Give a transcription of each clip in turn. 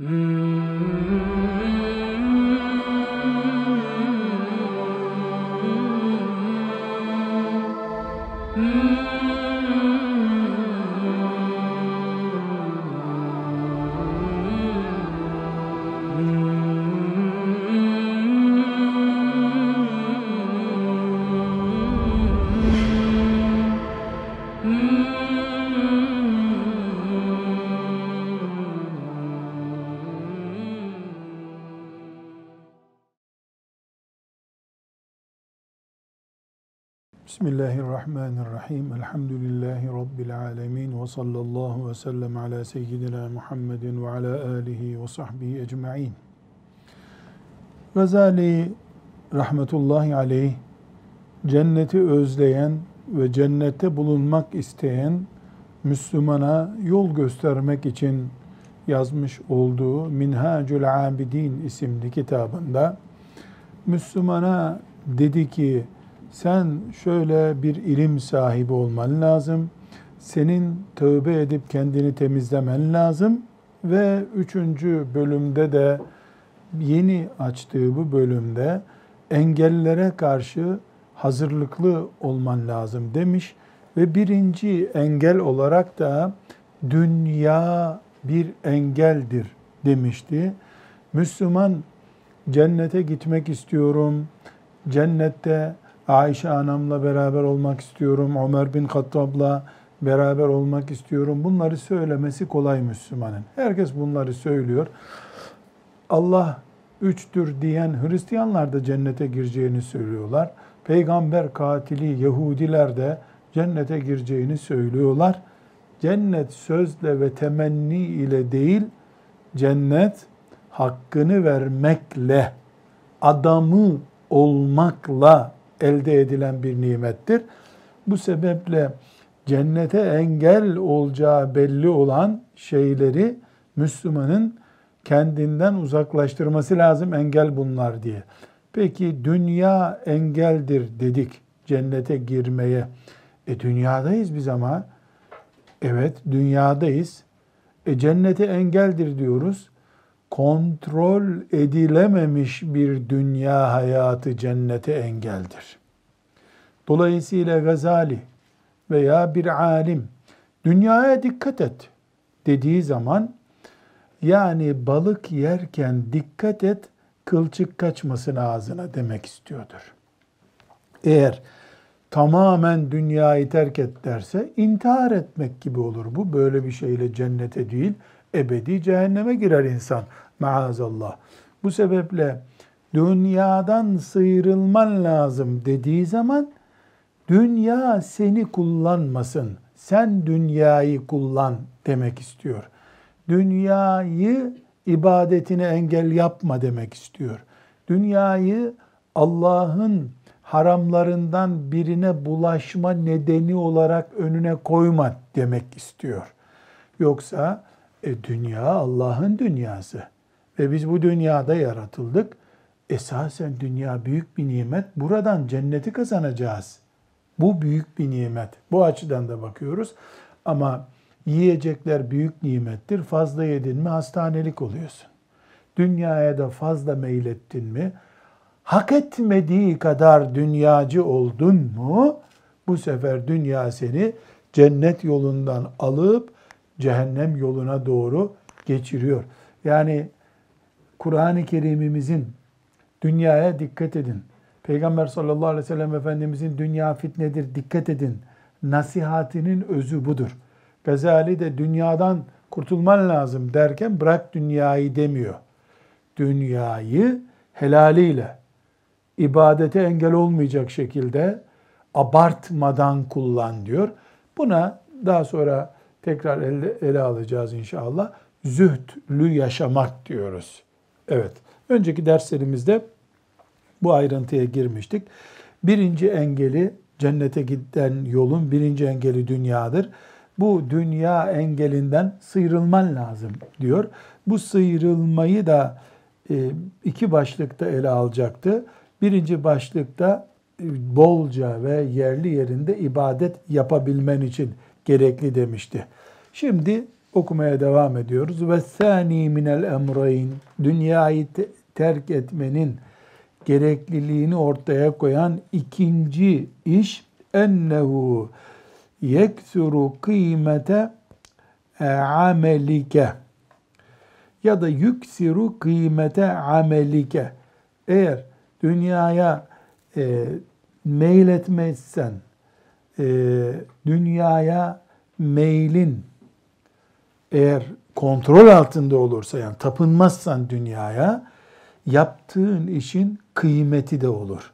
Mm-hmm. Bismillahirrahmanirrahim. Elhamdülillahi Rabbil alemin. Ve sallallahu ve sellem ala seyyidina Muhammedin ve ala alihi ve sahbihi ecma'in. Gazali rahmetullahi aleyh cenneti özleyen ve cennette bulunmak isteyen Müslümana yol göstermek için yazmış olduğu Minhacül Abidin isimli kitabında Müslümana dedi ki sen şöyle bir ilim sahibi olman lazım. Senin tövbe edip kendini temizlemen lazım. Ve üçüncü bölümde de yeni açtığı bu bölümde engellere karşı hazırlıklı olman lazım demiş. Ve birinci engel olarak da dünya bir engeldir demişti. Müslüman cennete gitmek istiyorum, cennette Ayşe anamla beraber olmak istiyorum, Ömer bin Hattab'la beraber olmak istiyorum. Bunları söylemesi kolay Müslümanın. Herkes bunları söylüyor. Allah üçtür diyen Hristiyanlar da cennete gireceğini söylüyorlar. Peygamber katili Yahudiler de cennete gireceğini söylüyorlar. Cennet sözle ve temenni ile değil, cennet hakkını vermekle, adamı olmakla elde edilen bir nimettir. Bu sebeple cennete engel olacağı belli olan şeyleri Müslümanın kendinden uzaklaştırması lazım engel bunlar diye. Peki dünya engeldir dedik cennete girmeye. E dünyadayız biz ama. Evet dünyadayız. E cennete engeldir diyoruz kontrol edilememiş bir dünya hayatı cennete engeldir. Dolayısıyla Gazali veya bir alim dünyaya dikkat et dediği zaman yani balık yerken dikkat et kılçık kaçmasın ağzına demek istiyordur. Eğer tamamen dünyayı terk et derse intihar etmek gibi olur. Bu böyle bir şeyle cennete değil, ebedi cehenneme girer insan maazallah. Bu sebeple dünyadan sıyrılman lazım dediği zaman dünya seni kullanmasın. Sen dünyayı kullan demek istiyor. Dünyayı ibadetine engel yapma demek istiyor. Dünyayı Allah'ın haramlarından birine bulaşma nedeni olarak önüne koyma demek istiyor. Yoksa e, dünya Allah'ın dünyası ve biz bu dünyada yaratıldık. Esasen dünya büyük bir nimet. Buradan cenneti kazanacağız. Bu büyük bir nimet. Bu açıdan da bakıyoruz. Ama yiyecekler büyük nimettir. Fazla yedin mi hastanelik oluyorsun. Dünyaya da fazla meylettin mi, hak etmediği kadar dünyacı oldun mu, bu sefer dünya seni cennet yolundan alıp cehennem yoluna doğru geçiriyor. Yani Kur'an-ı Kerim'imizin dünyaya dikkat edin. Peygamber sallallahu aleyhi ve sellem Efendimizin dünya fitnedir dikkat edin. Nasihatinin özü budur. Gazali de dünyadan kurtulman lazım derken bırak dünyayı demiyor. Dünyayı helaliyle, ibadete engel olmayacak şekilde abartmadan kullan diyor. Buna daha sonra tekrar ele, ele alacağız inşallah. Zühdlü yaşamak diyoruz. Evet, önceki derslerimizde bu ayrıntıya girmiştik. Birinci engeli cennete giden yolun birinci engeli dünyadır. Bu dünya engelinden sıyrılman lazım diyor. Bu sıyrılmayı da e, iki başlıkta ele alacaktı. Birinci başlıkta e, bolca ve yerli yerinde ibadet yapabilmen için gerekli demişti. Şimdi okumaya devam ediyoruz. Ve sani minel emrayn dünyayı terk etmenin gerekliliğini ortaya koyan ikinci iş ennehu yeksuru kıymete amelike ya da yüksiru kıymete amelike eğer dünyaya e, meyletmezsen e, dünyaya meylin eğer kontrol altında olursa yani tapınmazsan dünyaya yaptığın işin kıymeti de olur.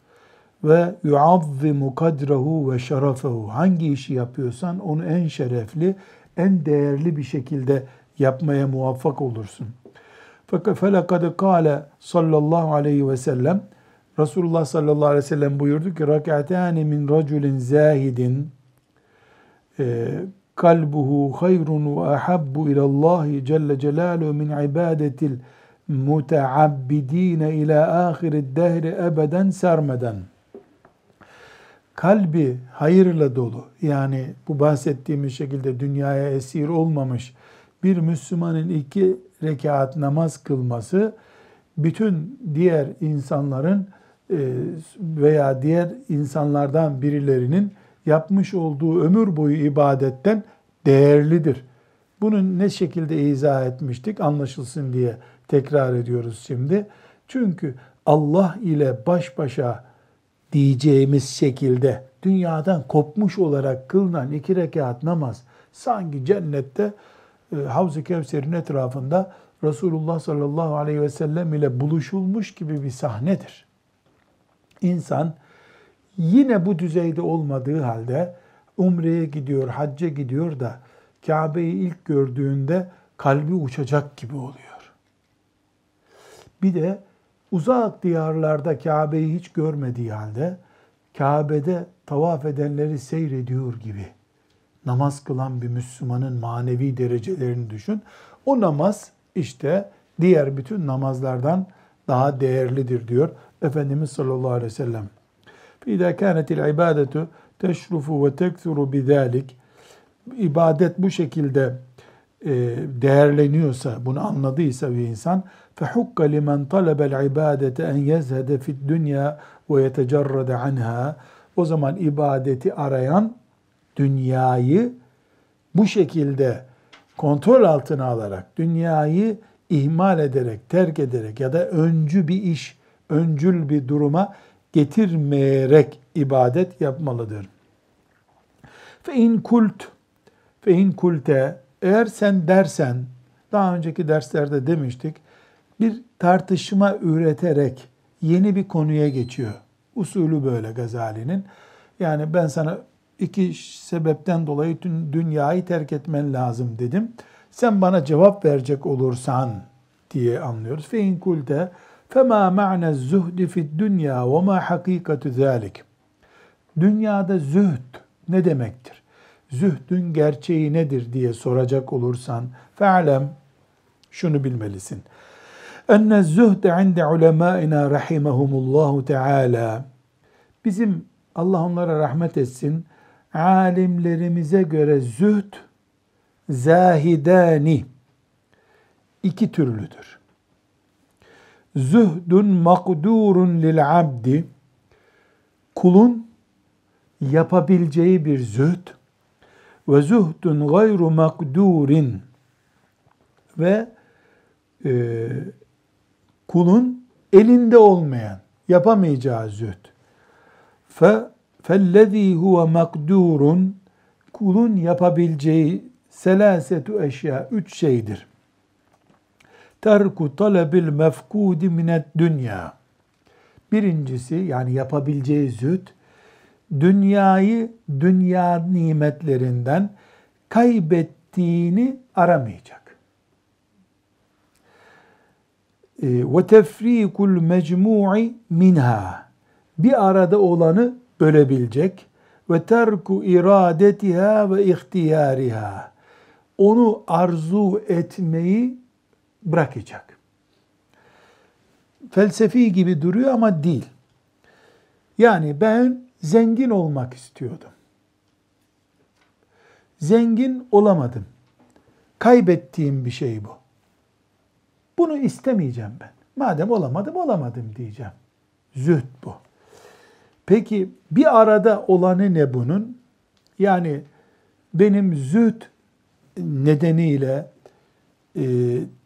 Ve yuazzimu kadrehu ve şerefehu. Hangi işi yapıyorsan onu en şerefli, en değerli bir şekilde yapmaya muvaffak olursun. Fakat felakad kâle sallallahu aleyhi ve sellem Resulullah sallallahu aleyhi ve sellem buyurdu ki rak'atani min raculin zahidin e, kalbuhu hayrun ve ahabbu ilallahi celle celaluhu min ibadetil muteabbidine ila ahirid dehri ebeden sermeden. Kalbi hayırla dolu yani bu bahsettiğimiz şekilde dünyaya esir olmamış bir Müslümanın iki rekat namaz kılması bütün diğer insanların veya diğer insanlardan birilerinin yapmış olduğu ömür boyu ibadetten değerlidir. Bunu ne şekilde izah etmiştik anlaşılsın diye tekrar ediyoruz şimdi. Çünkü Allah ile baş başa diyeceğimiz şekilde dünyadan kopmuş olarak kılınan iki rekat namaz sanki cennette e, Havz-ı Kevser'in etrafında Resulullah sallallahu aleyhi ve sellem ile buluşulmuş gibi bir sahnedir. İnsan yine bu düzeyde olmadığı halde umreye gidiyor, hacca gidiyor da Kabe'yi ilk gördüğünde kalbi uçacak gibi oluyor. Bir de uzak diyarlarda Kabe'yi hiç görmediği halde Kabe'de tavaf edenleri seyrediyor gibi namaz kılan bir Müslümanın manevi derecelerini düşün. O namaz işte diğer bütün namazlardan daha değerlidir diyor Efendimiz sallallahu aleyhi ve sellem. فَاِذَا كَانَتِ الْعِبَادَةُ تَشْرُفُ وَتَكْثُرُ بِذَٰلِكِ İbadet bu şekilde e, değerleniyorsa, bunu anladıysa bir insan فَحُكَّ لِمَنْ طَلَبَ الْعِبَادَةَ اَنْ يَزْهَدَ فِي الدُّنْيَا وَيَتَجَرَّدَ عَنْهَا O zaman ibadeti arayan dünyayı bu şekilde kontrol altına alarak, dünyayı ihmal ederek, terk ederek ya da öncü bir iş, öncül bir duruma getirmeyerek ibadet yapmalıdır. Fe in kult fe in kulte eğer sen dersen daha önceki derslerde demiştik bir tartışma üreterek yeni bir konuya geçiyor. Usulü böyle Gazali'nin. Yani ben sana iki sebepten dolayı dünyayı terk etmen lazım dedim. Sen bana cevap verecek olursan diye anlıyoruz. Fe in kulte fema ma'ne zuhdi fid dünya ve ma hakikatu. Dünyada zühd ne demektir? Zühdün gerçeği nedir diye soracak olursan fe'lem şunu bilmelisin. Enne zühde inde ulemaina rahimehumullahu teala bizim Allah onlara rahmet etsin alimlerimize göre zühd zahidani iki türlüdür zühdün makdurun lil abdi. Kulun yapabileceği bir zühd. Ve zühdün gayru makdurin. Ve e, kulun elinde olmayan yapamayacağı zühd. Fe fellezî huve makdurun. Kulun yapabileceği selasetu eşya üç şeydir. Terku talebil mefkudi minet dünya. Birincisi yani yapabileceği zühd, dünyayı dünya nimetlerinden kaybettiğini aramayacak. Ee, ve tefrikul mecmu'i minha. Bir arada olanı bölebilecek ve terku iradetiha ve ihtiyariha. Onu arzu etmeyi bırakacak. Felsefi gibi duruyor ama değil. Yani ben zengin olmak istiyordum. Zengin olamadım. kaybettiğim bir şey bu. Bunu istemeyeceğim ben. Madem olamadım olamadım diyeceğim. Zühd bu. Peki bir arada olanı ne bunun? Yani benim zühd nedeniyle e,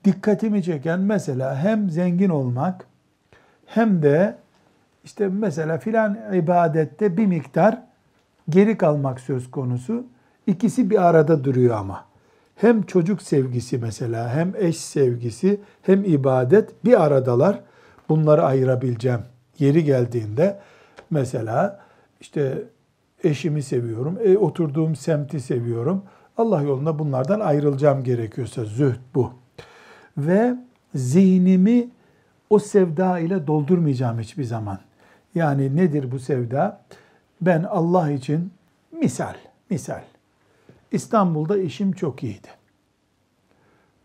dikkatimi çeken mesela hem zengin olmak hem de işte mesela filan ibadette bir miktar geri kalmak söz konusu. İkisi bir arada duruyor ama. Hem çocuk sevgisi mesela, hem eş sevgisi, hem ibadet bir aradalar. Bunları ayırabileceğim. Yeri geldiğinde mesela işte eşimi seviyorum, e, oturduğum semti seviyorum. Allah yolunda bunlardan ayrılacağım gerekiyorsa zühd bu. Ve zihnimi o sevda ile doldurmayacağım hiçbir zaman. Yani nedir bu sevda? Ben Allah için misal, misal. İstanbul'da işim çok iyiydi.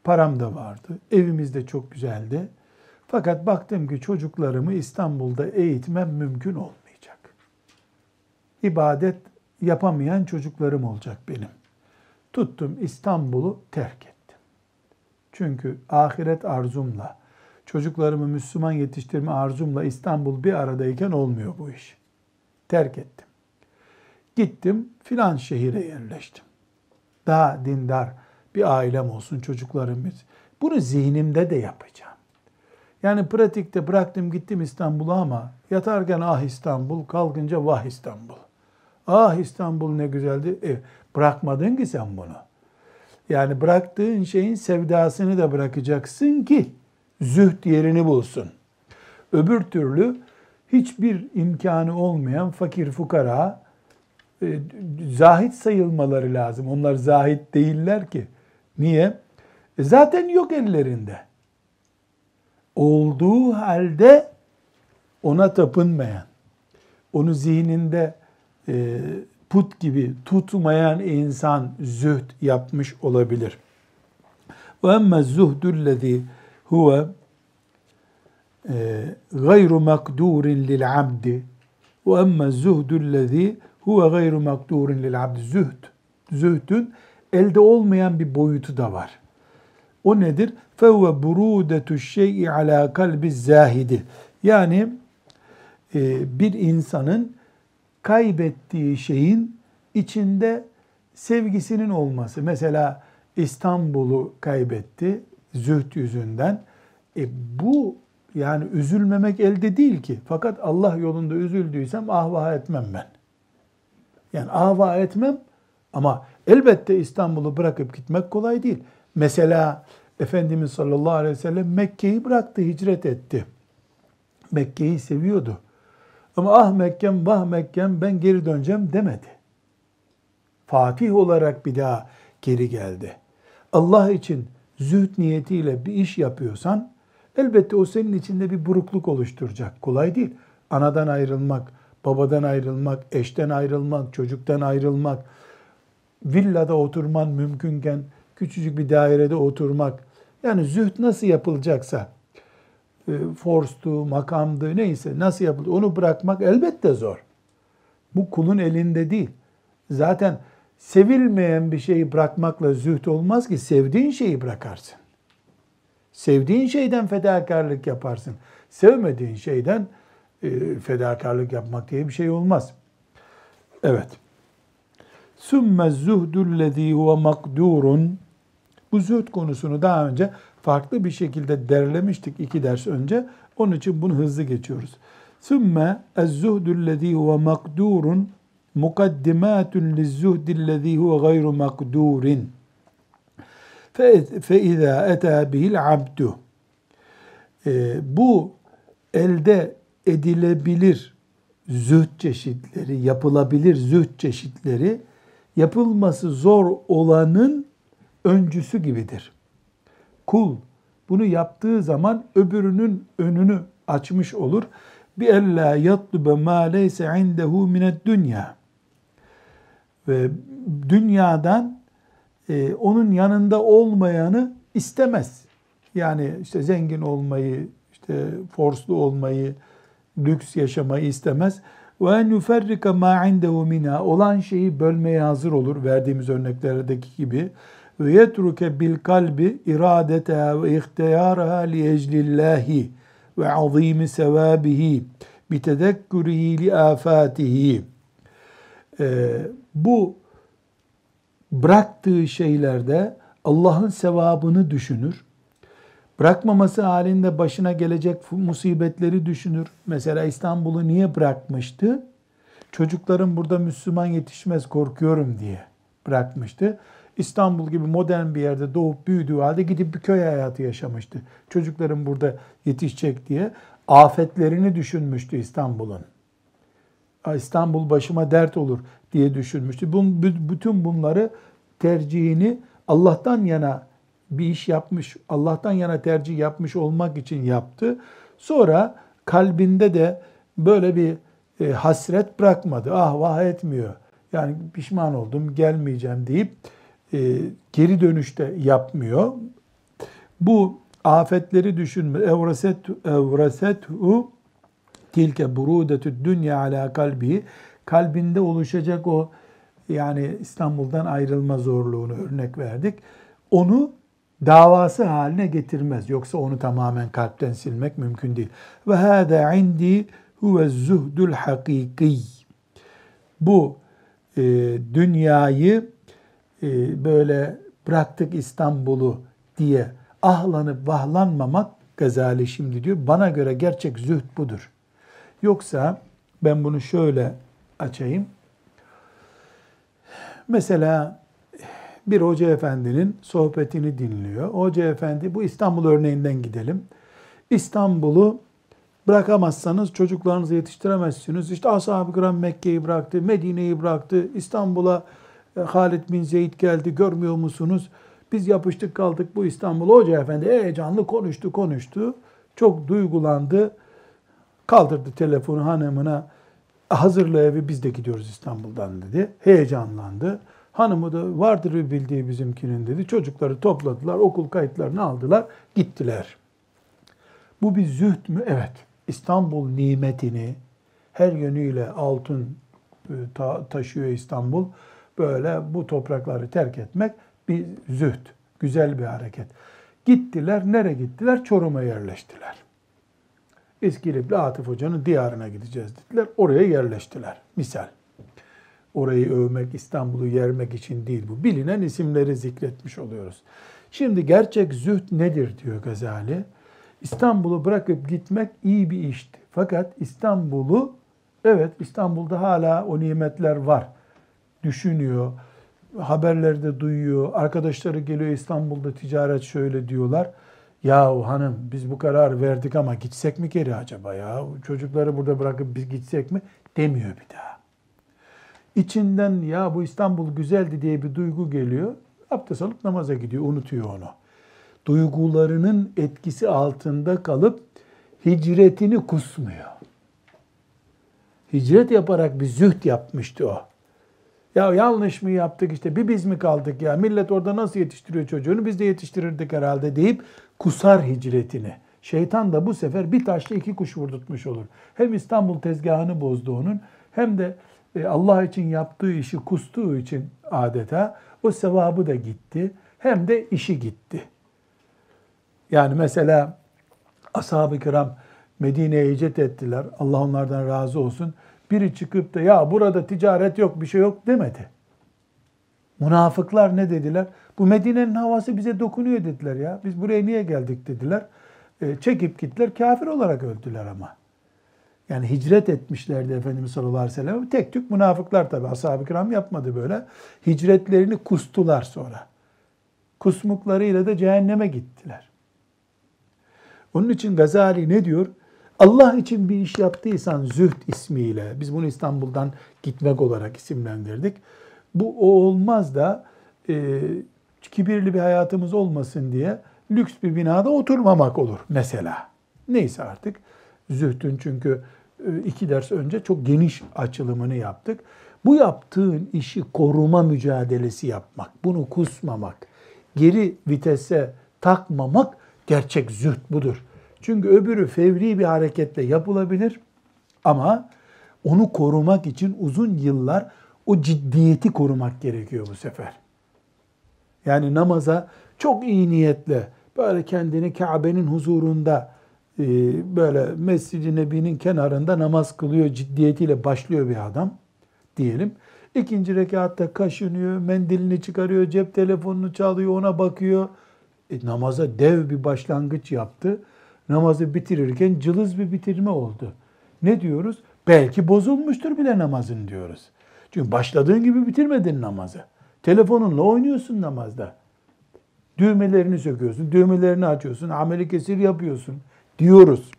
Param da vardı. Evimiz de çok güzeldi. Fakat baktım ki çocuklarımı İstanbul'da eğitmem mümkün olmayacak. İbadet yapamayan çocuklarım olacak benim. Tuttum İstanbul'u terk ettim. Çünkü ahiret arzumla, çocuklarımı Müslüman yetiştirme arzumla İstanbul bir aradayken olmuyor bu iş. Terk ettim. Gittim filan şehire yerleştim. Daha dindar bir ailem olsun, çocuklarımız. Bunu zihnimde de yapacağım. Yani pratikte bıraktım gittim İstanbul'a ama yatarken ah İstanbul, kalkınca vah İstanbul. Ah İstanbul ne güzeldi. E, bırakmadın ki sen bunu. Yani bıraktığın şeyin sevdasını da bırakacaksın ki zühd yerini bulsun. Öbür türlü hiçbir imkanı olmayan fakir fukara e, zahit sayılmaları lazım. Onlar zahit değiller ki. Niye? E zaten yok ellerinde. Olduğu halde ona tapınmayan, onu zihninde e, put gibi tutmayan insan zühd yapmış olabilir. Zuhdüllezî huve gayru makdurin lil abdi ve emme zuhdüllezî huve gayru makdurin lil abdi zühd. Zühdün elde olmayan bir boyutu da var. O nedir? Fevve burudetu şey'i ala kalbi zahidi. Yani e, bir insanın kaybettiği şeyin içinde sevgisinin olması. Mesela İstanbul'u kaybetti zühd yüzünden. E bu yani üzülmemek elde değil ki. Fakat Allah yolunda üzüldüysem ahva etmem ben. Yani ahva etmem ama elbette İstanbul'u bırakıp gitmek kolay değil. Mesela Efendimiz sallallahu aleyhi ve sellem Mekke'yi bıraktı, hicret etti. Mekke'yi seviyordu. Ama ah Mekke'm, vah Mekke'm ben geri döneceğim demedi. Fatih olarak bir daha geri geldi. Allah için zühd niyetiyle bir iş yapıyorsan elbette o senin içinde bir burukluk oluşturacak. Kolay değil. Anadan ayrılmak, babadan ayrılmak, eşten ayrılmak, çocuktan ayrılmak, villada oturman mümkünken küçücük bir dairede oturmak. Yani zühd nasıl yapılacaksa, forstu, makamdı neyse nasıl yapıldı onu bırakmak elbette zor. Bu kulun elinde değil. Zaten sevilmeyen bir şeyi bırakmakla zühd olmaz ki sevdiğin şeyi bırakarsın. Sevdiğin şeyden fedakarlık yaparsın. Sevmediğin şeyden e, fedakarlık yapmak diye bir şey olmaz. Evet. Sümme zuhdullezî huve makdurun. Bu zühd konusunu daha önce farklı bir şekilde derlemiştik iki ders önce. Onun için bunu hızlı geçiyoruz. Sümme ez-zuhdullezî huve makdurun mukaddimatun liz-zuhdillezî huve gayru makdurin. فَاِذَا اَتَى بِهِ الْعَبْدُ Bu elde edilebilir zühd çeşitleri, yapılabilir zühd çeşitleri yapılması zor olanın öncüsü gibidir. Kul bunu yaptığı zaman öbürünün önünü açmış olur. Bi ella yatlube ma leyse indehu mined dünya. Ve dünyadan e, onun yanında olmayanı istemez. Yani işte zengin olmayı, işte forslu olmayı, lüks yaşamayı istemez. Ve en yuferrika ma indehu minha olan şeyi bölmeye hazır olur verdiğimiz örneklerdeki gibi ve yetruke bil kalbi iradeteha ve ihtiyaraha li eclillahi ve azimi sevabihi bi tedekkurihi li afatihi. Ee, bu bıraktığı şeylerde Allah'ın sevabını düşünür. Bırakmaması halinde başına gelecek musibetleri düşünür. Mesela İstanbul'u niye bırakmıştı? Çocuklarım burada Müslüman yetişmez korkuyorum diye bırakmıştı. İstanbul gibi modern bir yerde doğup büyüdüğü halde gidip bir köy hayatı yaşamıştı. Çocuklarım burada yetişecek diye afetlerini düşünmüştü İstanbul'un. İstanbul başıma dert olur diye düşünmüştü. Bütün bunları tercihini Allah'tan yana bir iş yapmış, Allah'tan yana tercih yapmış olmak için yaptı. Sonra kalbinde de böyle bir e, hasret bırakmadı. Ah vah etmiyor. Yani pişman oldum, gelmeyeceğim deyip geri dönüşte yapmıyor. Bu afetleri düşünme. Evraset evrasethu tilke burudetü dünya ala kalbi kalbinde oluşacak o yani İstanbul'dan ayrılma zorluğunu örnek verdik. Onu davası haline getirmez. Yoksa onu tamamen kalpten silmek mümkün değil. Ve hâdâ indi huve zuhdul hakiki. Bu e, dünyayı e, böyle bıraktık İstanbul'u diye ahlanıp vahlanmamak Gazali şimdi diyor. Bana göre gerçek zühd budur. Yoksa ben bunu şöyle açayım. Mesela bir hoca efendinin sohbetini dinliyor. Hoca efendi bu İstanbul örneğinden gidelim. İstanbul'u bırakamazsanız çocuklarınızı yetiştiremezsiniz. İşte ashab-ı kiram Mekke'yi bıraktı, Medine'yi bıraktı, İstanbul'a e, Halid bin Zeyd geldi görmüyor musunuz? Biz yapıştık kaldık bu İstanbul. Hoca efendi heyecanlı konuştu konuştu. Çok duygulandı. Kaldırdı telefonu hanımına. Hazırla evi biz de gidiyoruz İstanbul'dan dedi. Heyecanlandı. Hanımı da vardır bir bildiği bizimkinin dedi. Çocukları topladılar, okul kayıtlarını aldılar, gittiler. Bu bir zühd mü? Evet. İstanbul nimetini her yönüyle altın e, taşıyor İstanbul. Böyle bu toprakları terk etmek bir zühd, güzel bir hareket. Gittiler, nereye gittiler? Çorum'a yerleştiler. İskilipli Atif Hoca'nın diyarına gideceğiz dediler. Oraya yerleştiler. Misal. Orayı övmek, İstanbul'u yermek için değil bu. Bilinen isimleri zikretmiş oluyoruz. Şimdi gerçek zühd nedir diyor Gazali. İstanbul'u bırakıp gitmek iyi bir işti. Fakat İstanbul'u, evet İstanbul'da hala o nimetler var. Düşünüyor, haberlerde duyuyor, arkadaşları geliyor İstanbul'da ticaret şöyle diyorlar. Yahu hanım biz bu karar verdik ama gitsek mi geri acaba ya? Çocukları burada bırakıp biz gitsek mi? Demiyor bir daha. İçinden ya bu İstanbul güzeldi diye bir duygu geliyor. Abdest alıp namaza gidiyor, unutuyor onu. Duygularının etkisi altında kalıp hicretini kusmuyor. Hicret yaparak bir zühd yapmıştı o. Ya yanlış mı yaptık işte bir biz mi kaldık ya millet orada nasıl yetiştiriyor çocuğunu biz de yetiştirirdik herhalde deyip kusar hicretini. Şeytan da bu sefer bir taşla iki kuş vurdurtmuş olur. Hem İstanbul tezgahını bozdu onun hem de e, Allah için yaptığı işi kustuğu için adeta o sevabı da gitti. Hem de işi gitti. Yani mesela ashab-ı kiram Medine'ye hicret ettiler. Allah onlardan razı olsun. Biri çıkıp da ya burada ticaret yok bir şey yok demedi. Münafıklar ne dediler? Bu Medine'nin havası bize dokunuyor dediler ya. Biz buraya niye geldik dediler. E, çekip gittiler kafir olarak öldüler ama. Yani hicret etmişlerdi Efendimiz sallallahu aleyhi ve sellem. Tek tük münafıklar tabi. Ashab-ı kiram yapmadı böyle. Hicretlerini kustular sonra. Kusmuklarıyla da cehenneme gittiler. Onun için Gazali ne diyor? Allah için bir iş yaptıysan zühd ismiyle, biz bunu İstanbul'dan gitmek olarak isimlendirdik. Bu o olmaz da e, kibirli bir hayatımız olmasın diye lüks bir binada oturmamak olur mesela. Neyse artık zühdün çünkü e, iki ders önce çok geniş açılımını yaptık. Bu yaptığın işi koruma mücadelesi yapmak, bunu kusmamak, geri vitese takmamak gerçek zühd budur. Çünkü öbürü fevri bir hareketle yapılabilir ama onu korumak için uzun yıllar o ciddiyeti korumak gerekiyor bu sefer. Yani namaza çok iyi niyetle böyle kendini Kabe'nin huzurunda e, böyle Mescid-i Nebi'nin kenarında namaz kılıyor ciddiyetiyle başlıyor bir adam diyelim. İkinci rekatta kaşınıyor, mendilini çıkarıyor, cep telefonunu çalıyor, ona bakıyor. E, namaza dev bir başlangıç yaptı. Namazı bitirirken cılız bir bitirme oldu. Ne diyoruz? Belki bozulmuştur bile namazın diyoruz. Çünkü başladığın gibi bitirmedin namazı. Telefonunla oynuyorsun namazda. Düğmelerini söküyorsun, düğmelerini açıyorsun, ameli kesir yapıyorsun diyoruz.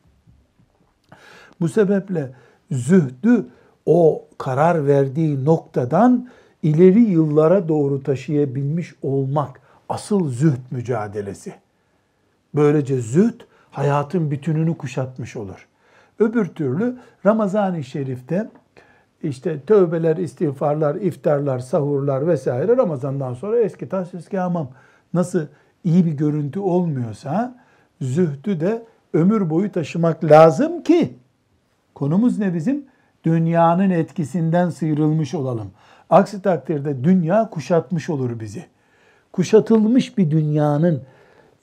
Bu sebeple zühdü o karar verdiği noktadan ileri yıllara doğru taşıyabilmiş olmak asıl zühd mücadelesi. Böylece zühd hayatın bütününü kuşatmış olur. Öbür türlü Ramazan-ı Şerif'te işte tövbeler, istiğfarlar, iftarlar, sahurlar vesaire Ramazan'dan sonra eski tas eski hamam nasıl iyi bir görüntü olmuyorsa zühdü de ömür boyu taşımak lazım ki konumuz ne bizim? Dünyanın etkisinden sıyrılmış olalım. Aksi takdirde dünya kuşatmış olur bizi. Kuşatılmış bir dünyanın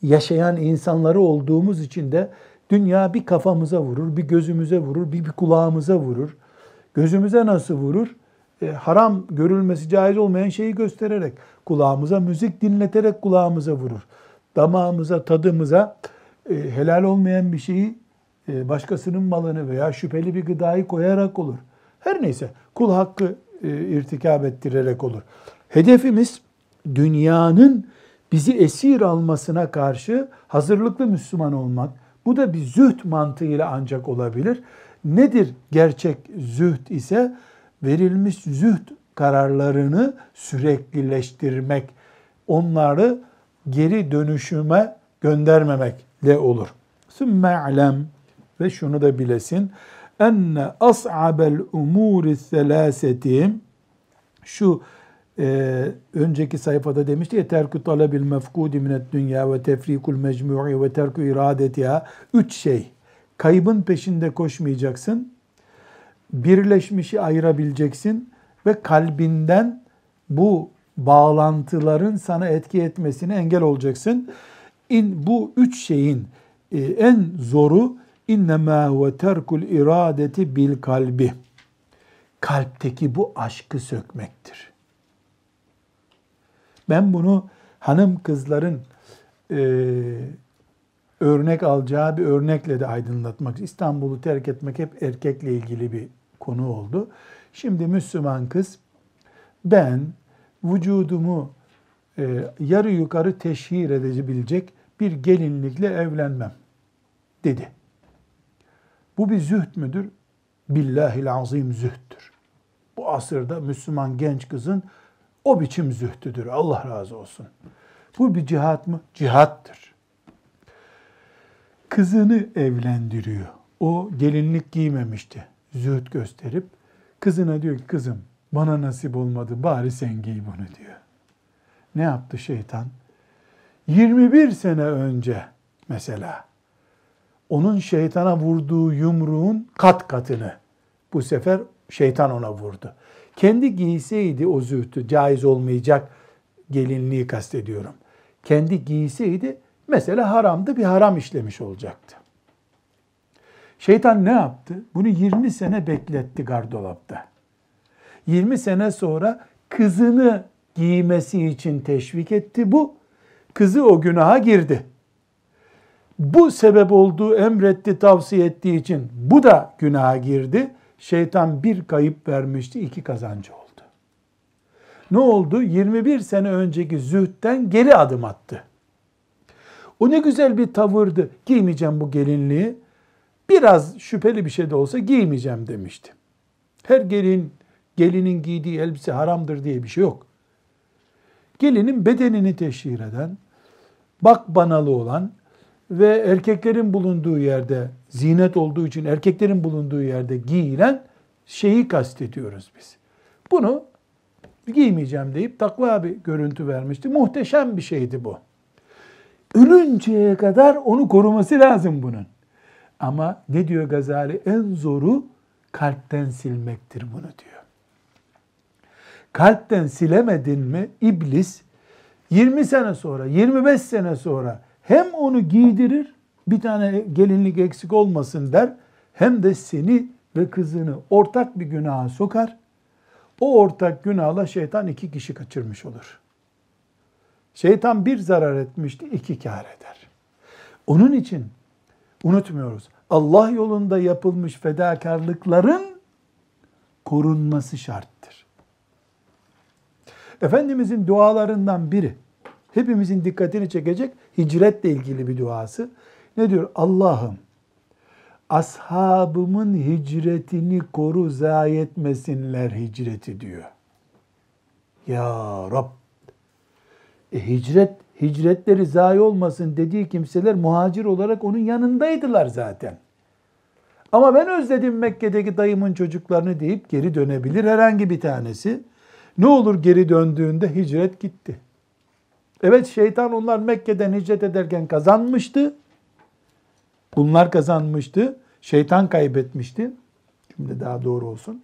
yaşayan insanları olduğumuz için de dünya bir kafamıza vurur, bir gözümüze vurur, bir, bir kulağımıza vurur. Gözümüze nasıl vurur? E, haram görülmesi caiz olmayan şeyi göstererek, kulağımıza müzik dinleterek kulağımıza vurur. Damağımıza, tadımıza e, helal olmayan bir şeyi, e, başkasının malını veya şüpheli bir gıdayı koyarak olur. Her neyse kul hakkı e, irtikab ettirerek olur. Hedefimiz dünyanın bizi esir almasına karşı hazırlıklı Müslüman olmak. Bu da bir zühd mantığıyla ancak olabilir. Nedir gerçek zühd ise verilmiş zühd kararlarını süreklileştirmek, onları geri dönüşüme göndermemekle olur. Sümme alem ve şunu da bilesin. Enne as'abel umuri selaseti şu e, önceki sayfada demişti ya terkü talebil mefkudi minet dünya ve tefrikul mecmu'i ve terkü iradetiha üç şey. Kaybın peşinde koşmayacaksın. Birleşmişi ayırabileceksin ve kalbinden bu bağlantıların sana etki etmesine engel olacaksın. İn, bu üç şeyin e, en zoru innemâ ve terkul iradeti bil kalbi. Kalpteki bu aşkı sökmektir. Ben bunu hanım kızların e, örnek alacağı bir örnekle de aydınlatmak. İstanbul'u terk etmek hep erkekle ilgili bir konu oldu. Şimdi Müslüman kız ben vücudumu e, yarı yukarı teşhir edebilecek bir gelinlikle evlenmem dedi. Bu bir zühd müdür? Billahil azim zühttür. Bu asırda Müslüman genç kızın o biçim zühdüdür. Allah razı olsun. Bu bir cihat mı? Cihattır. Kızını evlendiriyor. O gelinlik giymemişti. Zühd gösterip kızına diyor ki kızım bana nasip olmadı bari sen giy bunu diyor. Ne yaptı şeytan? 21 sene önce mesela onun şeytana vurduğu yumruğun kat katını bu sefer şeytan ona vurdu. Kendi giyseydi o zühtü caiz olmayacak gelinliği kastediyorum. Kendi giyseydi mesela haramdı bir haram işlemiş olacaktı. Şeytan ne yaptı? Bunu 20 sene bekletti gardolapta. 20 sene sonra kızını giymesi için teşvik etti bu. Kızı o günaha girdi. Bu sebep olduğu emretti, tavsiye ettiği için bu da günaha girdi. Şeytan bir kayıp vermişti, iki kazancı oldu. Ne oldu? 21 sene önceki zühtten geri adım attı. O ne güzel bir tavırdı. Giymeyeceğim bu gelinliği. Biraz şüpheli bir şey de olsa giymeyeceğim demişti. Her gelin, gelinin giydiği elbise haramdır diye bir şey yok. Gelinin bedenini teşhir eden, bak banalı olan ve erkeklerin bulunduğu yerde zinet olduğu için erkeklerin bulunduğu yerde giyilen şeyi kastediyoruz biz. Bunu giymeyeceğim deyip takva bir görüntü vermişti. Muhteşem bir şeydi bu. Ölünceye kadar onu koruması lazım bunun. Ama ne diyor Gazali? En zoru kalpten silmektir bunu diyor. Kalpten silemedin mi iblis 20 sene sonra, 25 sene sonra hem onu giydirir, bir tane gelinlik eksik olmasın der, hem de seni ve kızını ortak bir günaha sokar. O ortak günahla şeytan iki kişi kaçırmış olur. Şeytan bir zarar etmişti, iki kar eder. Onun için unutmuyoruz. Allah yolunda yapılmış fedakarlıkların korunması şarttır. Efendimizin dualarından biri, hepimizin dikkatini çekecek hicretle ilgili bir duası. Ne diyor? Allah'ım ashabımın hicretini koru zayi etmesinler hicreti diyor. Ya Rab e, hicret hicretleri zayi olmasın dediği kimseler muhacir olarak onun yanındaydılar zaten. Ama ben özledim Mekke'deki dayımın çocuklarını deyip geri dönebilir herhangi bir tanesi. Ne olur geri döndüğünde hicret gitti. Evet şeytan onlar Mekke'den hicret ederken kazanmıştı. Bunlar kazanmıştı. Şeytan kaybetmişti. Şimdi daha doğru olsun.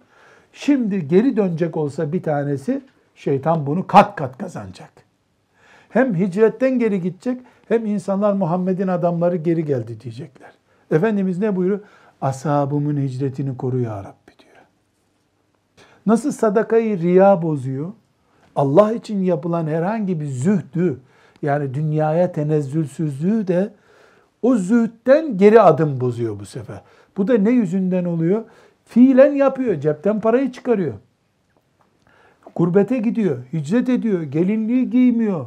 Şimdi geri dönecek olsa bir tanesi şeytan bunu kat kat kazanacak. Hem hicretten geri gidecek hem insanlar Muhammed'in adamları geri geldi diyecekler. Efendimiz ne buyuruyor? Ashabımın hicretini koru ya Rabbi diyor. Nasıl sadakayı riya bozuyor? Allah için yapılan herhangi bir zühdü yani dünyaya tenezzülsüzlüğü de o zühtten geri adım bozuyor bu sefer. Bu da ne yüzünden oluyor? Fiilen yapıyor, cepten parayı çıkarıyor. Gurbete gidiyor, hicret ediyor, gelinliği giymiyor,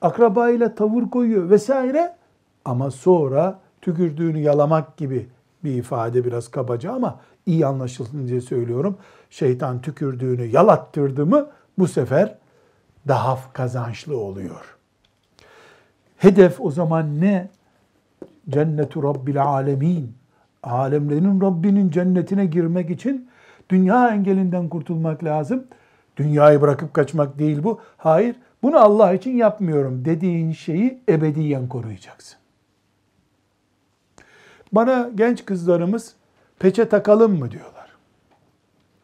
akrabayla tavır koyuyor vesaire. Ama sonra tükürdüğünü yalamak gibi bir ifade biraz kabaca ama iyi anlaşılsın diye söylüyorum. Şeytan tükürdüğünü yalattırdı mı bu sefer daha kazançlı oluyor. Hedef o zaman ne? Cennetu Rabbil Alemin. Alemlerin Rabbinin cennetine girmek için dünya engelinden kurtulmak lazım. Dünyayı bırakıp kaçmak değil bu. Hayır, bunu Allah için yapmıyorum dediğin şeyi ebediyen koruyacaksın. Bana genç kızlarımız peçe takalım mı diyorlar.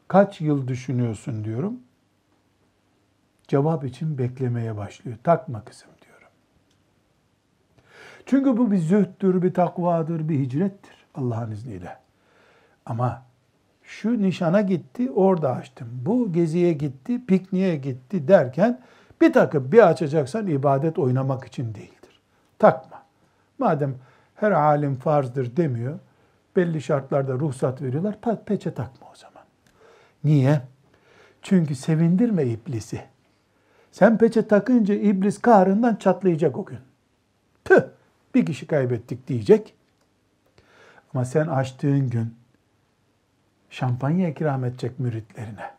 Kaç yıl düşünüyorsun diyorum. Cevap için beklemeye başlıyor. Takma kızım diyorum. Çünkü bu bir zühttür, bir takvadır, bir hicrettir Allah'ın izniyle. Ama şu nişana gitti, orada açtım. Bu geziye gitti, pikniğe gitti derken bir takıp bir açacaksan ibadet oynamak için değildir. Takma. Madem her alim farzdır demiyor, belli şartlarda ruhsat veriyorlar, peçe takma o zaman. Niye? Çünkü sevindirme iblisi. Sen peçe takınca iblis kahrından çatlayacak o gün. Tüh bir kişi kaybettik diyecek. Ama sen açtığın gün şampanya ikram edecek müritlerine.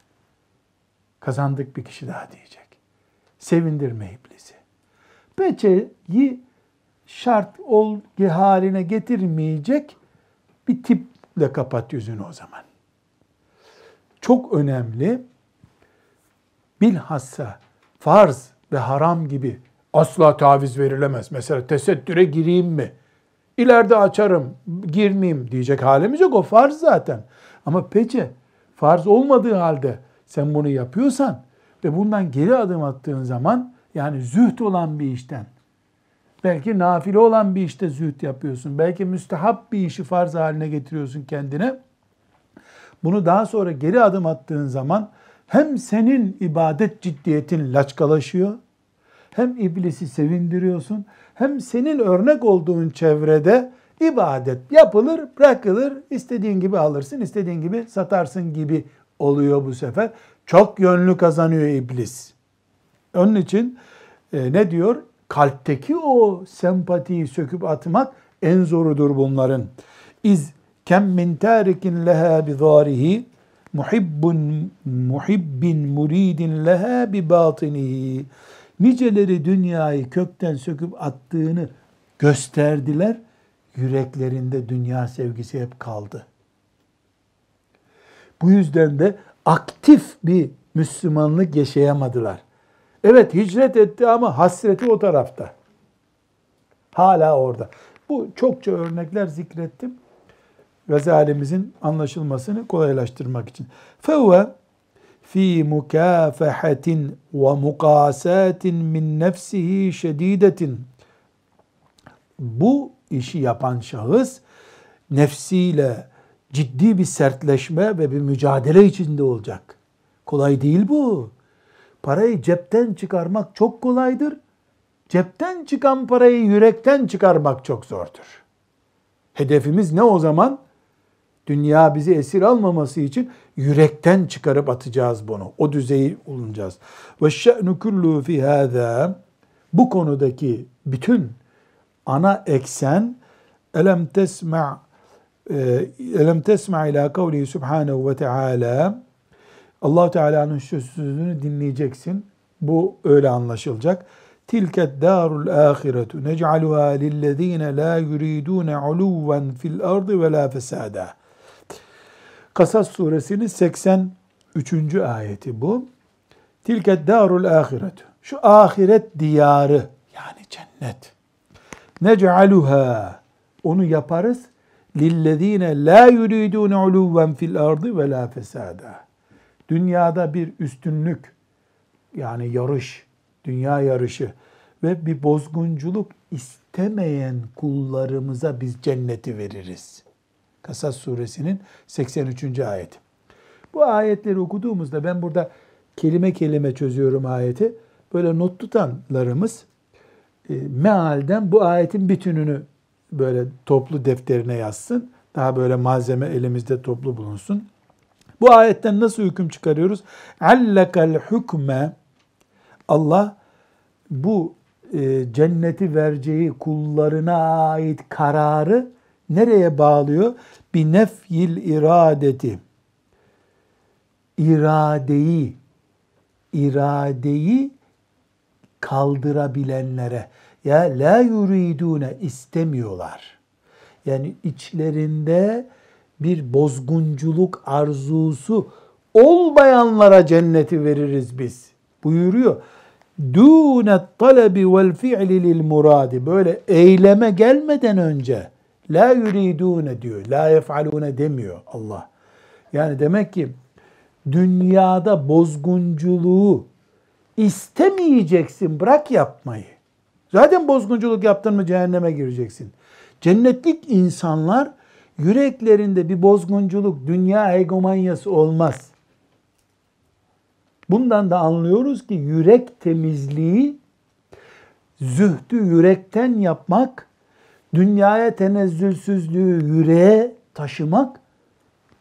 Kazandık bir kişi daha diyecek. Sevindirme iblisi. Peçeyi şart ol haline getirmeyecek bir tiple kapat yüzünü o zaman. Çok önemli. Bilhassa farz ve haram gibi asla taviz verilemez. Mesela tesettüre gireyim mi? İleride açarım, girmeyeyim diyecek halimiz yok. O farz zaten. Ama peçe farz olmadığı halde sen bunu yapıyorsan ve bundan geri adım attığın zaman yani züht olan bir işten belki nafile olan bir işte züht yapıyorsun. Belki müstehap bir işi farz haline getiriyorsun kendine. Bunu daha sonra geri adım attığın zaman hem senin ibadet ciddiyetin laçkalaşıyor, hem iblisi sevindiriyorsun, hem senin örnek olduğun çevrede ibadet yapılır, bırakılır, istediğin gibi alırsın, istediğin gibi satarsın gibi oluyor bu sefer. Çok yönlü kazanıyor iblis. Onun için e, ne diyor? Kalpteki o sempatiyi söküp atmak en zorudur bunların. İz kem min tarikin leha bi zarihi muhibbun muhibbin muridin leha bi batinihi. Niceleri dünyayı kökten söküp attığını gösterdiler. Yüreklerinde dünya sevgisi hep kaldı. Bu yüzden de aktif bir Müslümanlık yaşayamadılar. Evet hicret etti ama hasreti o tarafta. Hala orada. Bu çokça örnekler zikrettim. Gazalimizin anlaşılmasını kolaylaştırmak için. Fevve fi mukafahatin ve mukasatin min nefsihi şedidetin. Bu işi yapan şahıs nefsiyle ciddi bir sertleşme ve bir mücadele içinde olacak. Kolay değil bu. Parayı cepten çıkarmak çok kolaydır. Cepten çıkan parayı yürekten çıkarmak çok zordur. Hedefimiz ne o zaman? Dünya bizi esir almaması için yürekten çıkarıp atacağız bunu. O düzeyi olunacağız. Ve şe'nu kullu fi hâzâ bu konudaki bütün ana eksen elem tesma' e, elem tesma ila kavlihi subhanehu ve teala allah Teala'nın şu sözünü dinleyeceksin. Bu öyle anlaşılacak. Tilket darul ahiretu nec'aluha lillezine la yuridune uluven fil ardı ve la fesada. Kasas suresinin 83. ayeti bu. Tilket darul ahiretu. Şu ahiret diyarı yani cennet. Nec'aluha. Onu yaparız. Lillezine la yuridune uluven fil ardı ve la fesada. Dünyada bir üstünlük yani yarış, dünya yarışı ve bir bozgunculuk istemeyen kullarımıza biz cenneti veririz. Kasas suresinin 83. ayeti. Bu ayetleri okuduğumuzda ben burada kelime kelime çözüyorum ayeti. Böyle not tutanlarımız e, mealden bu ayetin bütününü böyle toplu defterine yazsın. Daha böyle malzeme elimizde toplu bulunsun. Bu ayetten nasıl hüküm çıkarıyoruz? Allakal hükme Allah bu e, cenneti vereceği kullarına ait kararı nereye bağlıyor? Bir nefyil iradeti. İradeyi, iradeyi kaldırabilenlere ya la yuridune istemiyorlar. Yani içlerinde bir bozgunculuk arzusu olmayanlara cenneti veririz biz. Buyuruyor. Dûne talebi vel fi'li lil muradi. Böyle eyleme gelmeden önce la yuridune diyor. La yef'alune demiyor Allah. Yani demek ki dünyada bozgunculuğu istemeyeceksin. Bırak yapmayı. Zaten bozgunculuk yaptın mı cehenneme gireceksin. Cennetlik insanlar yüreklerinde bir bozgunculuk, dünya egomanyası olmaz. Bundan da anlıyoruz ki yürek temizliği, zühdü yürekten yapmak, dünyaya tenezzülsüzlüğü yüreğe taşımak,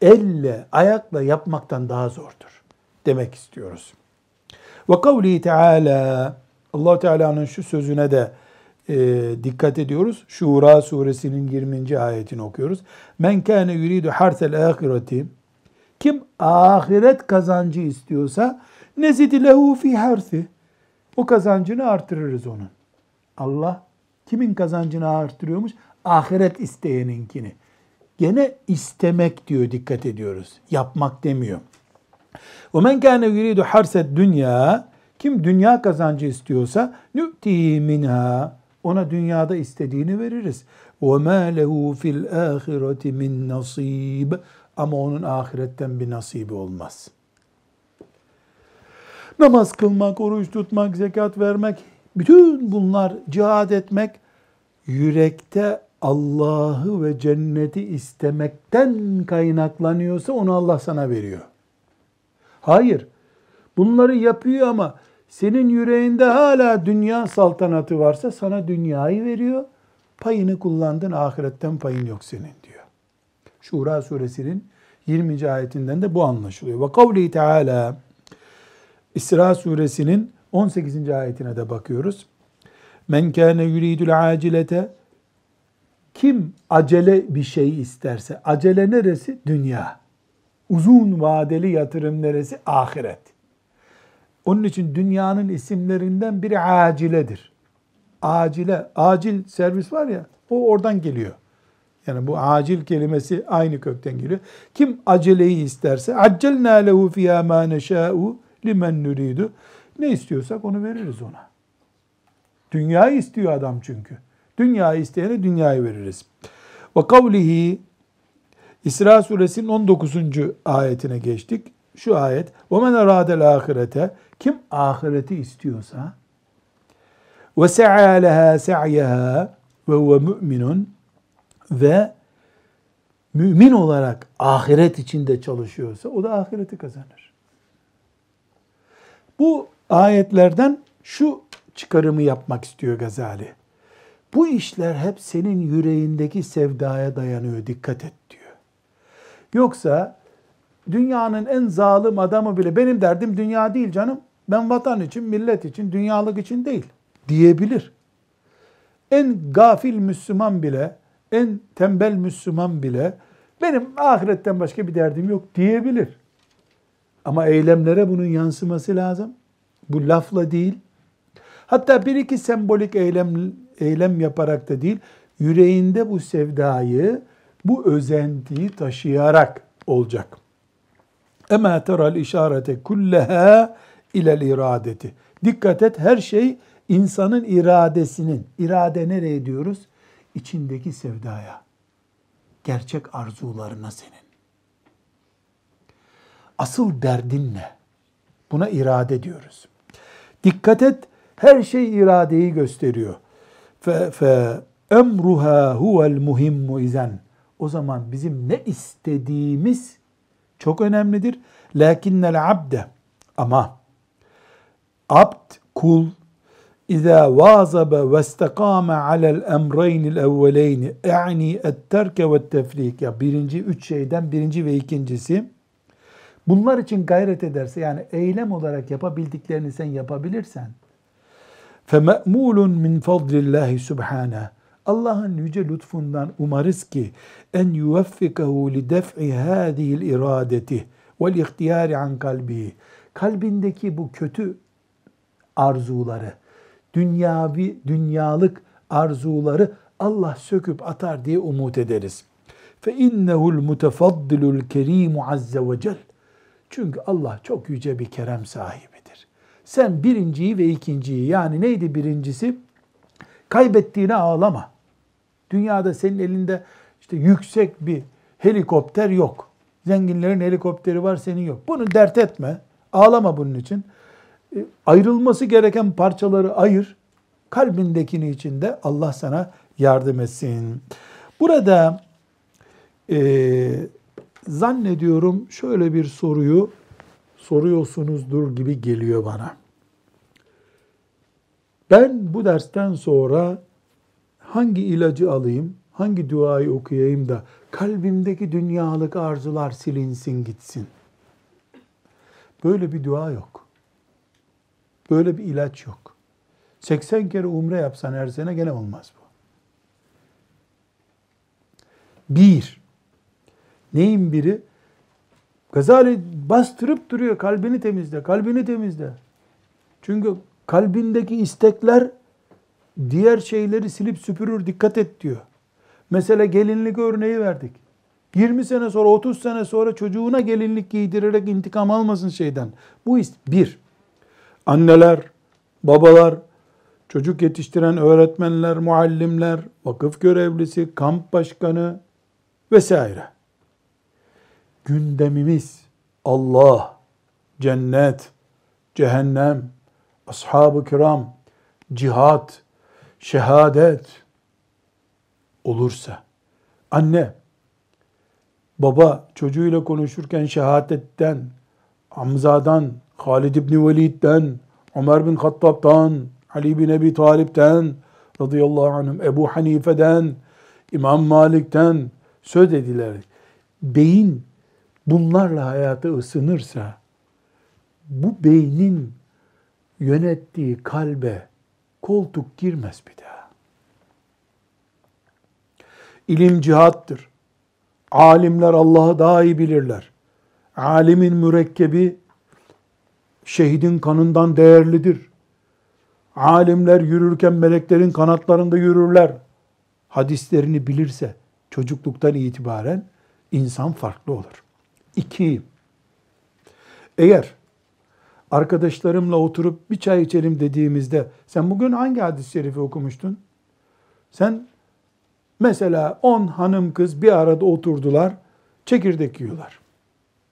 elle, ayakla yapmaktan daha zordur demek istiyoruz. Ve kavli Teala Allah Teala'nın şu sözüne de e, dikkat ediyoruz. Şura suresinin 20. ayetini okuyoruz. Men kâne yuridu harsel ahireti kim ahiret kazancı istiyorsa nezidi lehu fi harsi o kazancını artırırız onun. Allah kimin kazancını artırıyormuş? Ahiret isteyeninkini. Gene istemek diyor dikkat ediyoruz. Yapmak demiyor. Ve men kâne yuridu harset dünya kim dünya kazancı istiyorsa nü'ti minha ona dünyada istediğini veririz. وَمَا لَهُ فِي الْآخِرَةِ مِنْ نَصِيبٍ Ama onun ahiretten bir nasibi olmaz. Namaz kılmak, oruç tutmak, zekat vermek, bütün bunlar cihad etmek, yürekte Allah'ı ve cenneti istemekten kaynaklanıyorsa onu Allah sana veriyor. Hayır, bunları yapıyor ama senin yüreğinde hala dünya saltanatı varsa sana dünyayı veriyor. Payını kullandın, ahiretten payın yok senin diyor. Şura suresinin 20. ayetinden de bu anlaşılıyor. Ve kavli Teala İsra suresinin 18. ayetine de bakıyoruz. Men kâne yuridul acilete kim acele bir şey isterse, acele neresi? Dünya. Uzun vadeli yatırım neresi? Ahiret. Onun için dünyanın isimlerinden biri aciledir. Acile, acil servis var ya, o oradan geliyor. Yani bu acil kelimesi aynı kökten geliyor. Kim aceleyi isterse accelna lehu fiyâ mâ neşâ'u limen nuridu. Ne istiyorsak onu veririz ona. Dünyayı istiyor adam çünkü. Dünyayı isteyene dünyayı veririz. Ve kavlihi İsra suresinin 19. ayetine geçtik. Şu ayet. Ve men eradel ahirete kim ahireti istiyorsa ve se'a leha se'yaha ve huve müminun ve mümin olarak ahiret içinde çalışıyorsa o da ahireti kazanır. Bu ayetlerden şu çıkarımı yapmak istiyor Gazali. Bu işler hep senin yüreğindeki sevdaya dayanıyor. Dikkat et diyor. Yoksa dünyanın en zalim adamı bile benim derdim dünya değil canım. Ben vatan için, millet için, dünyalık için değil diyebilir. En gafil Müslüman bile, en tembel Müslüman bile benim ahiretten başka bir derdim yok diyebilir. Ama eylemlere bunun yansıması lazım. Bu lafla değil. Hatta bir iki sembolik eylem eylem yaparak da değil, yüreğinde bu sevdayı, bu özentiyi taşıyarak olacak. Ema teral işarete kulleha ilel iradeti. Dikkat et her şey insanın iradesinin, irade nereye diyoruz? İçindeki sevdaya, gerçek arzularına senin. Asıl derdin ne? Buna irade diyoruz. Dikkat et, her şey iradeyi gösteriyor. Fe, fe emruha huvel muhimmu izen. O zaman bizim ne istediğimiz çok önemlidir. Lakinnel abde ama abd, kul İza vazabe ve istakame alel emreynil evveleyni yani etterke ve tefrik ya birinci üç şeyden birinci ve ikincisi bunlar için gayret ederse yani eylem olarak yapabildiklerini sen yapabilirsen feme'mulun min fadlillahi subhanahu Allah'ın yüce lütfundan umarız ki en yuveffikahu li def'i hâzihil iradeti vel ihtiyari an kalbihi. Kalbindeki bu kötü arzuları, dünyavi, dünyalık arzuları Allah söküp atar diye umut ederiz. Fe innehul mutefaddilul kerimu azze ve cel. Çünkü Allah çok yüce bir kerem sahibidir. Sen birinciyi ve ikinciyi yani neydi birincisi? Kaybettiğine ağlama. Dünyada senin elinde işte yüksek bir helikopter yok. Zenginlerin helikopteri var, senin yok. Bunu dert etme. Ağlama bunun için. E, ayrılması gereken parçaları ayır. Kalbindekini içinde Allah sana yardım etsin. Burada e, zannediyorum şöyle bir soruyu soruyorsunuzdur gibi geliyor bana. Ben bu dersten sonra hangi ilacı alayım, hangi duayı okuyayım da kalbimdeki dünyalık arzular silinsin gitsin. Böyle bir dua yok. Böyle bir ilaç yok. 80 kere umre yapsan her sene gene olmaz bu. Bir, neyin biri? Gazali bastırıp duruyor kalbini temizle, kalbini temizle. Çünkü kalbindeki istekler diğer şeyleri silip süpürür dikkat et diyor. Mesela gelinlik örneği verdik. 20 sene sonra 30 sene sonra çocuğuna gelinlik giydirerek intikam almasın şeyden. Bu bir. Anneler, babalar, çocuk yetiştiren öğretmenler, muallimler, vakıf görevlisi, kamp başkanı vesaire. Gündemimiz Allah, cennet, cehennem, ashab-ı kiram, cihat, şehadet olursa, anne, baba çocuğuyla konuşurken şehadetten, Hamza'dan, Halid İbni Velid'den, Ömer bin Hattab'dan, Ali bin Ebi Talip'ten, radıyallahu anhüm, Ebu Hanife'den, İmam Malik'ten söz ediler. Beyin bunlarla hayata ısınırsa, bu beynin yönettiği kalbe koltuk girmez bir daha. İlim cihattır. Alimler Allah'ı daha iyi bilirler. Alimin mürekkebi şehidin kanından değerlidir. Alimler yürürken meleklerin kanatlarında yürürler. Hadislerini bilirse çocukluktan itibaren insan farklı olur. İki, eğer arkadaşlarımla oturup bir çay içelim dediğimizde sen bugün hangi hadis-i şerifi okumuştun? Sen mesela on hanım kız bir arada oturdular, çekirdek yiyorlar.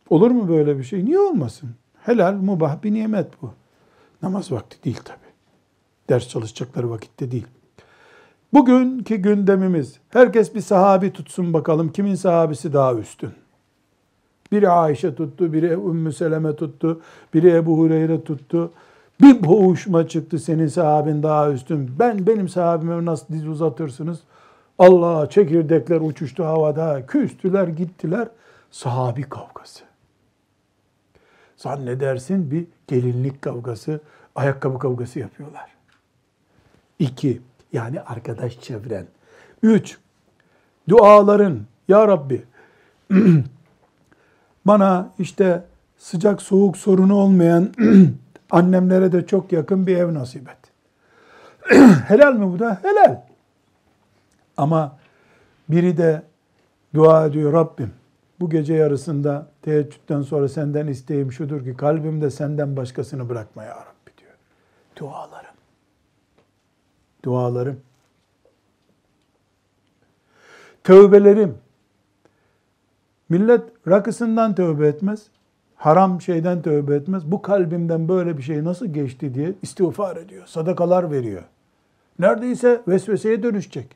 Olur mu böyle bir şey? Niye olmasın? Helal, mubah bir nimet bu. Namaz vakti değil tabi. Ders çalışacakları vakitte değil. Bugünkü gündemimiz, herkes bir sahabi tutsun bakalım kimin sahabisi daha üstün. Biri Ayşe tuttu, biri Ümmü Seleme tuttu, biri Ebu Hureyre tuttu. Bir boğuşma çıktı senin sahabin daha üstün. Ben benim sahabime nasıl diz uzatırsınız? Allah çekirdekler uçuştu havada, küstüler gittiler. Sahabi kavgası. Zannedersin bir gelinlik kavgası, ayakkabı kavgası yapıyorlar. İki, yani arkadaş çevren. Üç, duaların, Ya Rabbi, bana işte sıcak soğuk sorunu olmayan annemlere de çok yakın bir ev nasip et. Helal mi bu da? Helal. Ama biri de dua ediyor Rabbim. Bu gece yarısında teheccüden sonra senden isteğim şudur ki kalbimde senden başkasını bırakma ya Rabbi diyor. Dualarım. Dualarım. Tövbelerim. Millet rakısından tövbe etmez. Haram şeyden tövbe etmez. Bu kalbimden böyle bir şey nasıl geçti diye istiğfar ediyor. Sadakalar veriyor. Neredeyse vesveseye dönüşecek.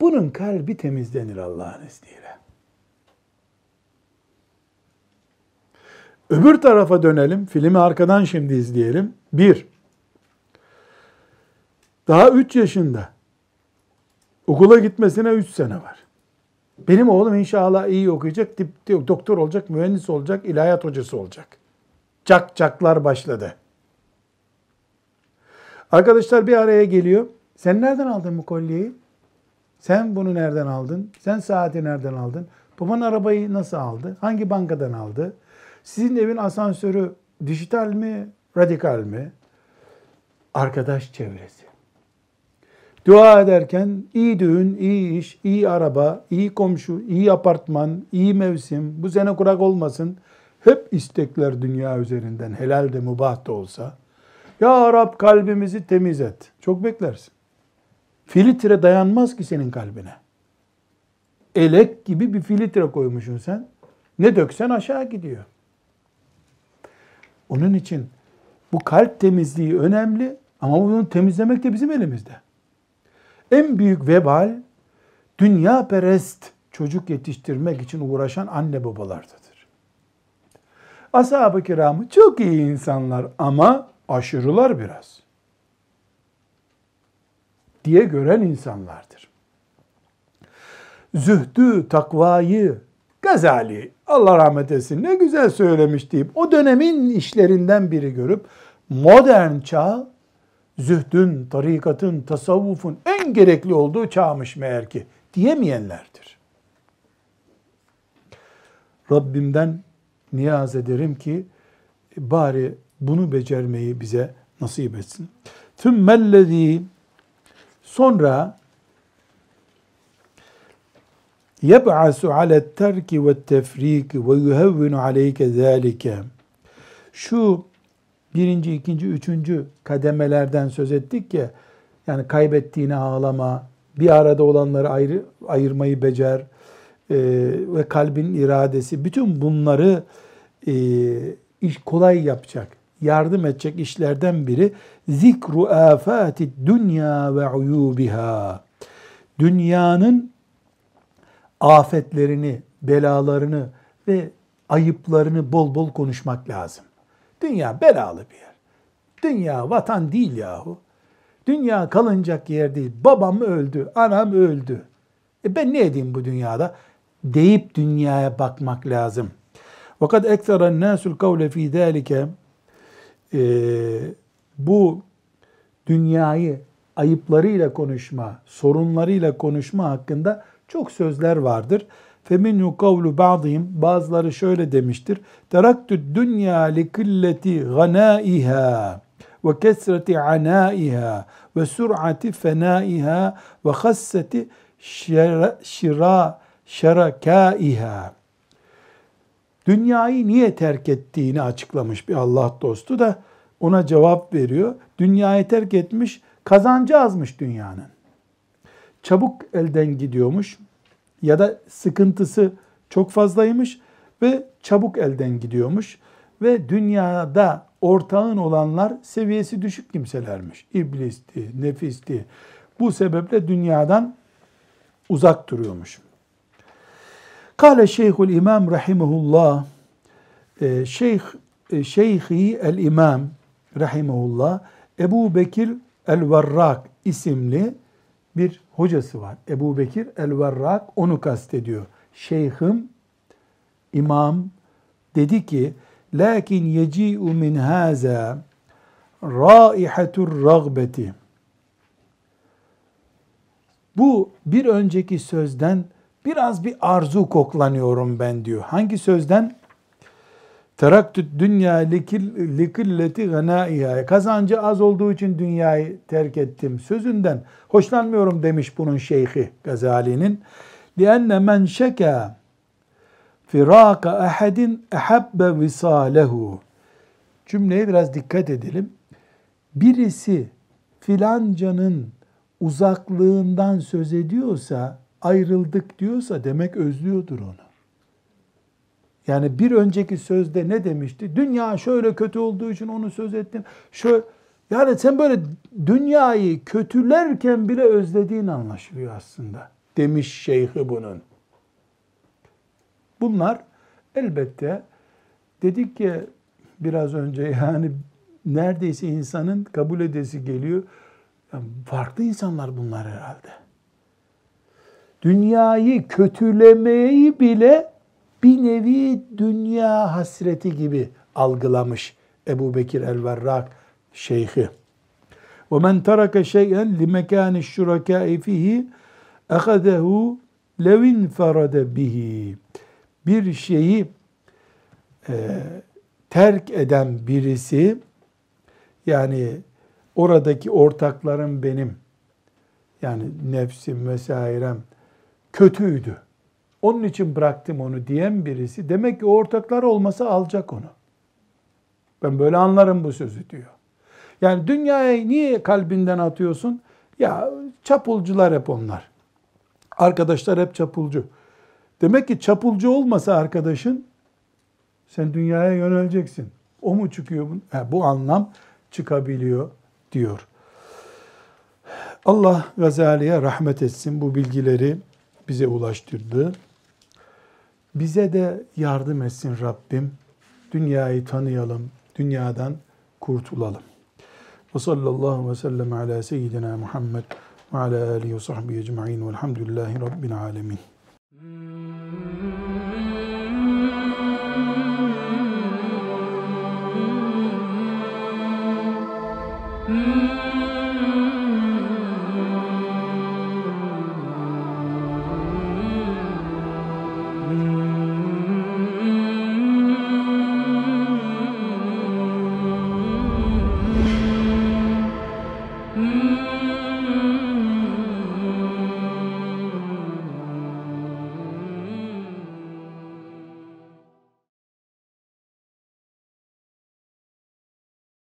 Bunun kalbi temizlenir Allah'ın izniyle. Öbür tarafa dönelim. Filmi arkadan şimdi izleyelim. Bir, daha üç yaşında. Okula gitmesine üç sene var. Benim oğlum inşallah iyi okuyacak, tip, doktor olacak, mühendis olacak, ilahiyat hocası olacak. Cak caklar başladı. Arkadaşlar bir araya geliyor. Sen nereden aldın bu kolyeyi? Sen bunu nereden aldın? Sen saati nereden aldın? Baban arabayı nasıl aldı? Hangi bankadan aldı? Sizin evin asansörü dijital mi, radikal mi? Arkadaş çevresi. Dua ederken iyi düğün, iyi iş, iyi araba, iyi komşu, iyi apartman, iyi mevsim, bu sene kurak olmasın. Hep istekler dünya üzerinden, helal de mübah da olsa. Ya Rab kalbimizi temiz et. Çok beklersin. Filtre dayanmaz ki senin kalbine. Elek gibi bir filtre koymuşsun sen. Ne döksen aşağı gidiyor. Onun için bu kalp temizliği önemli ama bunu temizlemek de bizim elimizde. En büyük vebal dünya perest çocuk yetiştirmek için uğraşan anne babalardadır. Ashab-ı kiramı çok iyi insanlar ama aşırılar biraz diye gören insanlardır. Zühdü, takvayı, Gazali Allah rahmet etsin ne güzel söylemiş deyip o dönemin işlerinden biri görüp modern çağ zühdün, tarikatın, tasavvufun en gerekli olduğu çağmış meğer ki diyemeyenlerdir. Rabbimden niyaz ederim ki bari bunu becermeyi bize nasip etsin. Tümmellezî sonra yeb'asu ale terki ve tefriki ve yuhevvinu aleyke zâlike. Şu birinci, ikinci, üçüncü kademelerden söz ettik ya, yani kaybettiğini ağlama, bir arada olanları ayrı, ayırmayı becer e, ve kalbin iradesi, bütün bunları e, iş kolay yapacak, yardım edecek işlerden biri zikru afati dünya ve uyubiha. Dünyanın afetlerini, belalarını ve ayıplarını bol bol konuşmak lazım. Dünya belalı bir yer. Dünya vatan değil yahu. Dünya kalınacak yer değil. Babam öldü, anam öldü. E ben ne edeyim bu dünyada? Deyip dünyaya bakmak lazım. Fakat ekseren nasul kavle fi zalike bu dünyayı ayıplarıyla konuşma, sorunlarıyla konuşma hakkında çok sözler vardır. Feminu kavlu ba'dihim bazıları şöyle demiştir. Dünya li killeti ganaiha ve kesreti anaiha ve sur'ati fenaiha ve hasseti şira şerakaiha. Dünyayı niye terk ettiğini açıklamış bir Allah dostu da ona cevap veriyor. Dünyayı terk etmiş, kazancı azmış dünyanın. Çabuk elden gidiyormuş ya da sıkıntısı çok fazlaymış ve çabuk elden gidiyormuş ve dünyada ortağın olanlar seviyesi düşük kimselermiş. İblisti, nefisti. Bu sebeple dünyadan uzak duruyormuş. Kale Şeyhül İmam rahimehullah e, Şeyh e, Şeyhi el İmam rahimehullah Ebu Bekir el Varrak isimli bir hocası var. Ebu Bekir el Varrak onu kastediyor. Şeyhim imam dedi ki lakin yeci'u min haza raihatur ragbeti bu bir önceki sözden biraz bir arzu koklanıyorum ben diyor. Hangi sözden? Teraktüt dünya likilleti gânâihâ. Kazancı az olduğu için dünyayı terk ettim. Sözünden hoşlanmıyorum demiş bunun şeyhi Gazali'nin. لِأَنَّ مَنْ شَكَى firaka ahadin ehabbe visalehu. Cümleye biraz dikkat edelim. Birisi filancanın uzaklığından söz ediyorsa, ayrıldık diyorsa demek özlüyordur onu. Yani bir önceki sözde ne demişti? Dünya şöyle kötü olduğu için onu söz ettim. Şöyle, yani sen böyle dünyayı kötülerken bile özlediğin anlaşılıyor aslında. Demiş şeyhi bunun. Bunlar elbette dedik ki biraz önce yani neredeyse insanın kabul edesi geliyor. Yani farklı insanlar bunlar herhalde. Dünyayı kötülemeyi bile bir nevi dünya hasreti gibi algılamış Ebu Bekir el-Verrak şeyhi. وَمَنْ تَرَكَ شَيْئًا لِمَكَانِ الشُّرَكَاءِ فِيهِ اَخَذَهُ لَوْ اِنْفَرَدَ بِهِ bir şeyi e, terk eden birisi yani oradaki ortaklarım benim yani nefsim vesairem kötüydü. Onun için bıraktım onu diyen birisi demek ki o ortaklar olmasa alacak onu. Ben böyle anlarım bu sözü diyor. Yani dünyaya niye kalbinden atıyorsun? Ya çapulcular hep onlar. Arkadaşlar hep çapulcu. Demek ki çapulcu olmasa arkadaşın sen dünyaya yöneleceksin. O mu çıkıyor? Bu, bu anlam çıkabiliyor diyor. Allah Gazali'ye rahmet etsin bu bilgileri bize ulaştırdı. Bize de yardım etsin Rabbim. Dünyayı tanıyalım, dünyadan kurtulalım. Ve sallallahu ve sellem ala seyyidina Muhammed ve ala alihi ve sahbihi ecma'in velhamdülillahi rabbil alemin.